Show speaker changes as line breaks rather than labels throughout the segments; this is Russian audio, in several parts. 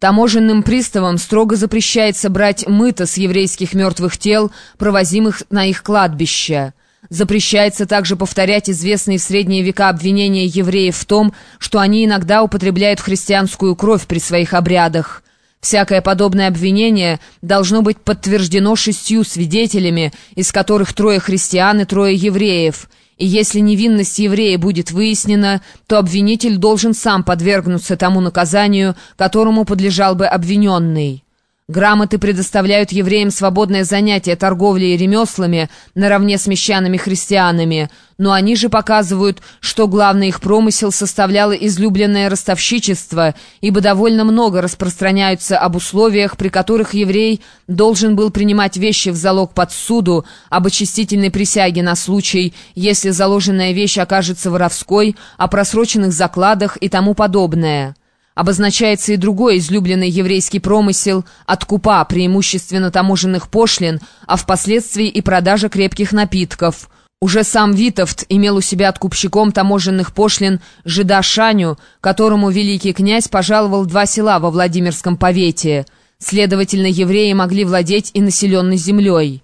Таможенным приставам строго запрещается брать мыто с еврейских мертвых тел, провозимых на их кладбище. Запрещается также повторять известные в средние века обвинения евреев в том, что они иногда употребляют христианскую кровь при своих обрядах. Всякое подобное обвинение должно быть подтверждено шестью свидетелями, из которых трое христиан и трое евреев – и если невинность еврея будет выяснена, то обвинитель должен сам подвергнуться тому наказанию, которому подлежал бы обвиненный. Грамоты предоставляют евреям свободное занятие торговлей и ремеслами наравне с мещанами-христианами, но они же показывают, что главный их промысел составляло излюбленное ростовщичество, ибо довольно много распространяются об условиях, при которых еврей должен был принимать вещи в залог под суду, об очистительной присяге на случай, если заложенная вещь окажется воровской, о просроченных закладах и тому подобное. Обозначается и другой излюбленный еврейский промысел от купа, преимущественно таможенных пошлин, а впоследствии и продажа крепких напитков. Уже сам Витовт имел у себя откупщиком таможенных пошлин жида Шаню, которому великий князь пожаловал два села во Владимирском повете. Следовательно, евреи могли владеть и населенной землей.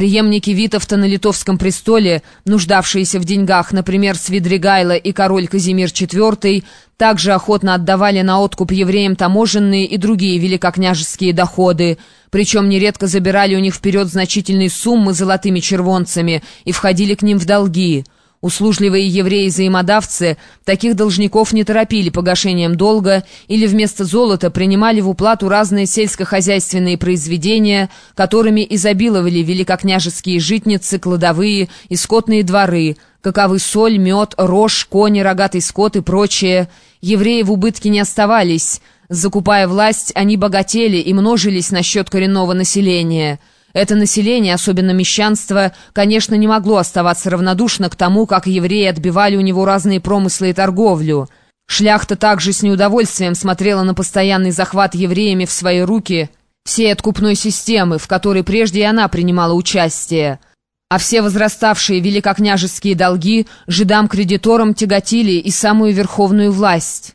Приемники Витовта на литовском престоле, нуждавшиеся в деньгах, например, Свидригайло и король Казимир IV, также охотно отдавали на откуп евреям таможенные и другие великокняжеские доходы, причем нередко забирали у них вперед значительные суммы золотыми червонцами и входили к ним в долги – Услужливые евреи-взаимодавцы таких должников не торопили погашением долга или вместо золота принимали в уплату разные сельскохозяйственные произведения, которыми изобиловали великокняжеские житницы, кладовые и скотные дворы, каковы соль, мед, рожь, кони, рогатый скот и прочее. Евреи в убытке не оставались. Закупая власть, они богатели и множились на счет коренного населения – это население, особенно мещанство, конечно, не могло оставаться равнодушно к тому, как евреи отбивали у него разные промыслы и торговлю. Шляхта также с неудовольствием смотрела на постоянный захват евреями в свои руки всей откупной системы, в которой прежде и она принимала участие. А все возраставшие великокняжеские долги жидам-кредиторам тяготили и самую верховную власть.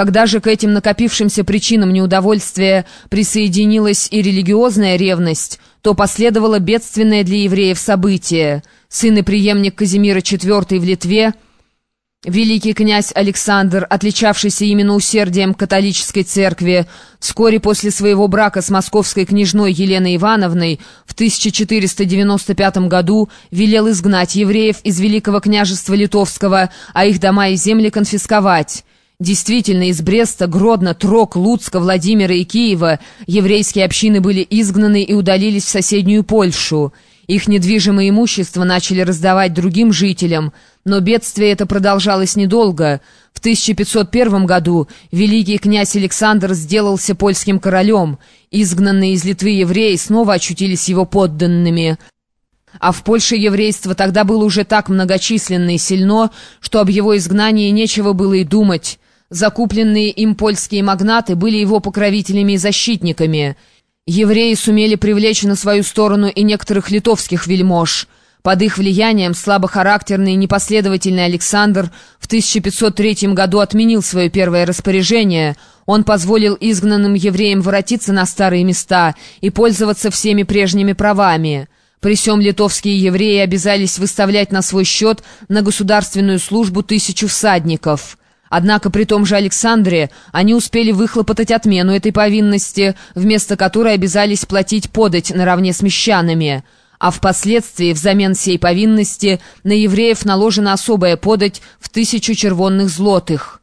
Когда же к этим накопившимся причинам неудовольствия присоединилась и религиозная ревность, то последовало бедственное для евреев событие. Сын и преемник Казимира IV в Литве, великий князь Александр, отличавшийся именно усердием католической церкви, вскоре после своего брака с московской княжной Еленой Ивановной в 1495 году велел изгнать евреев из Великого княжества Литовского, а их дома и земли конфисковать. Действительно, из Бреста, Гродно, Трок, Луцка, Владимира и Киева еврейские общины были изгнаны и удалились в соседнюю Польшу. Их недвижимое имущество начали раздавать другим жителям, но бедствие это продолжалось недолго. В 1501 году великий князь Александр сделался польским королем. Изгнанные из Литвы евреи снова очутились его подданными. А в Польше еврейство тогда было уже так многочисленно и сильно, что об его изгнании нечего было и думать. Закупленные им польские магнаты были его покровителями и защитниками. Евреи сумели привлечь на свою сторону и некоторых литовских вельмож. Под их влиянием слабохарактерный и непоследовательный Александр в 1503 году отменил свое первое распоряжение. Он позволил изгнанным евреям воротиться на старые места и пользоваться всеми прежними правами. При всем литовские евреи обязались выставлять на свой счет на государственную службу тысячу всадников. Однако при том же Александре они успели выхлопотать отмену этой повинности, вместо которой обязались платить подать наравне с мещанами. А впоследствии взамен сей повинности на евреев наложена особая подать в тысячу червонных злотых.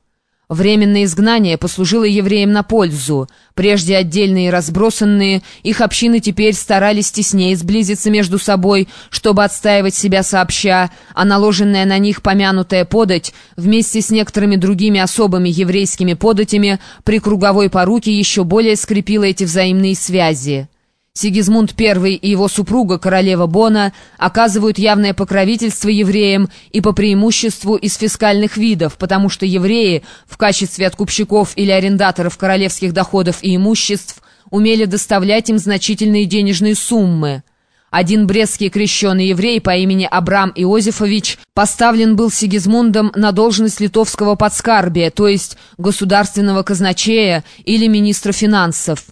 Временное изгнание послужило евреям на пользу. Прежде отдельные и разбросанные, их общины теперь старались теснее сблизиться между собой, чтобы отстаивать себя сообща, а наложенная на них помянутая подать вместе с некоторыми другими особыми еврейскими податями при круговой поруке еще более скрепила эти взаимные связи. Сигизмунд I и его супруга, королева Бона, оказывают явное покровительство евреям и по преимуществу из фискальных видов, потому что евреи в качестве откупщиков или арендаторов королевских доходов и имуществ умели доставлять им значительные денежные суммы. Один брестский крещеный еврей по имени Абрам Иозефович поставлен был Сигизмундом на должность литовского подскарбия, то есть государственного казначея или министра финансов.